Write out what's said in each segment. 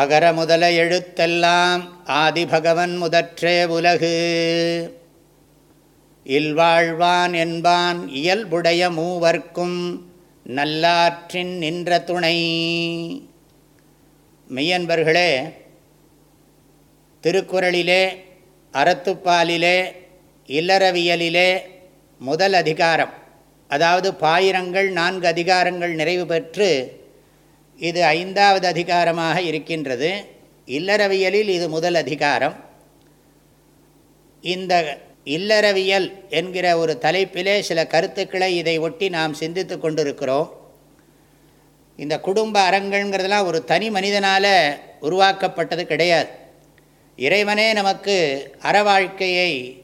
அகர முதல எழுத்தெல்லாம் ஆதிபகவன் முதற்றே உலகு. இல்வாழ்வான் என்பான் இயல்புடைய மூவர்க்கும் நல்லாற்றின் நின்ற துணை. மெய்யன்பர்களே திருக்குறளிலே அறத்துப்பாலிலே இல்லறவியலிலே முதல் அதிகாரம் அதாவது பாயிரங்கள் நான்கு அதிகாரங்கள் நிறைவு பெற்று இது ஐந்தாவது அதிகாரமாக இருக்கின்றது. இல்லறவியலில் இது முதல் அதிகாரம். இந்த இல்லறவியல் என்கிற ஒரு தலைப்பிலே சில கருத்துக்களை இதை ஒட்டி நாம் சிந்தித்து கொண்டிருக்கிறோம். இந்த குடும்ப அறங்கள்ங்கிறதுலாம் ஒரு தனி மனிதனால் உருவாக்கப்பட்டது கிடையாது. இறைவனே நமக்கு அற வாழ்க்கையை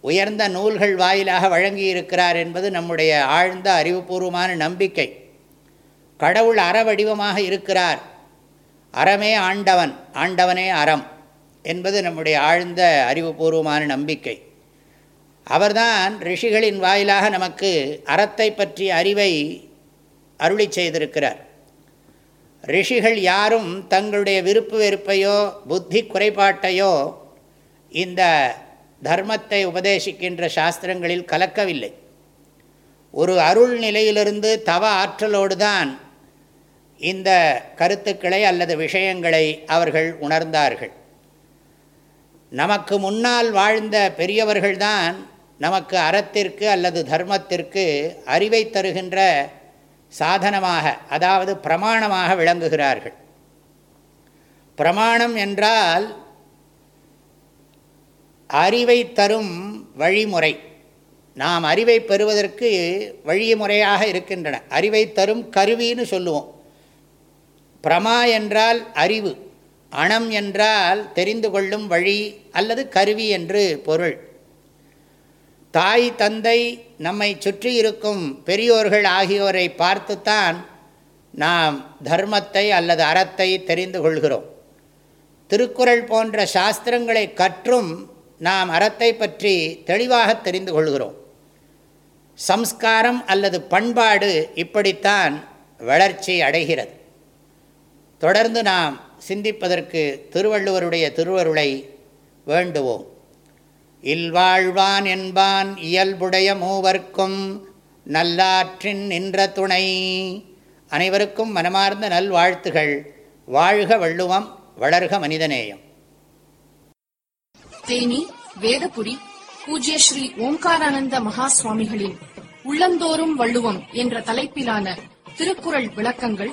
உயர்ந்த நூல்கள் வாயிலாக வழங்கியிருக்கிறார் என்பது நம்முடைய ஆழ்ந்த அறிவுபூர்வமான நம்பிக்கை. கடவுள் அறவடிவமாக இருக்கிறார். அறமே ஆண்டவன் ஆண்டவனே அறம் என்பது நம்முடைய ஆழ்ந்த அறிவுபூர்வமான நம்பிக்கை. அவர்தான் ரிஷிகளின் வாயிலாக நமக்கு அறத்தை பற்றிய அறிவை அருளி செய்திருக்கிறார். ரிஷிகள் யாரும் தங்களுடைய விருப்பு வெறுப்பையோ புத்தி குறைபாட்டையோ இந்த தர்மத்தை உபதேசிக்கின்ற சாஸ்திரங்களில் கலக்கவில்லை. ஒரு அருள் நிலையிலிருந்து தவ ஆற்றலோடு தான் இந்த கருத்துக்களை அல்லது விஷயங்களை அவர்கள் உணர்ந்தார்கள். நமக்கு முன்னால் வாழ்ந்த பெரியவர்கள்தான் நமக்கு அறத்திற்கு அல்லது தர்மத்திற்கு அறிவை தருகின்ற சாதனமாக அதாவது பிரமாணமாக விளங்குகிறார்கள். பிரமாணம் என்றால் அறிவை தரும் வழிமுறை. நாம் அறிவை பெறுவதற்கு வழிமுறையாக இருக்கின்றன. அறிவை தரும் கருவின்னு சொல்லுவோம். பிரமா என்றால் அறிவு அணம் என்றால் தெரிந்து கொள்ளும் வழி அல்லது கருவி என்று பொருள். தாய் தந்தை நம்மை சுற்றி இருக்கும் பெரியோர்கள் ஆகியோரை பார்த்துத்தான் நாம் தர்மத்தை அல்லது அறத்தை தெரிந்து கொள்கிறோம். திருக்குறள் போன்ற சாஸ்திரங்களை கற்றும் நாம் அறத்தை பற்றி தெளிவாக தெரிந்து கொள்கிறோம். சம்ஸ்காரம் அல்லது பண்பாடு இப்படித்தான் வளர்ச்சி அடைகிறது. தொடர்ந்து நாம் சிந்திப்பதற்கு திருவள்ளுவருடைய திருவருளை வேண்டுவோம். இல்வாழ்வான் என்பான் இயல்புடைய மூவர்க்கும் நல்லாற்றின் நின்ற துணை. அனைவருக்கும் மனமார்ந்த நல்வாழ்த்துகள். வாழ்க வள்ளுவம் வளர்க மனிதநேயம். தேனி வேதபுரி பூஜ்ய ஸ்ரீ ஓம்காரானந்த மகா சுவாமிகளின் உள்ளந்தோறும் வள்ளுவம் என்ற தலைப்பிலான திருக்குறள் விளக்கங்கள்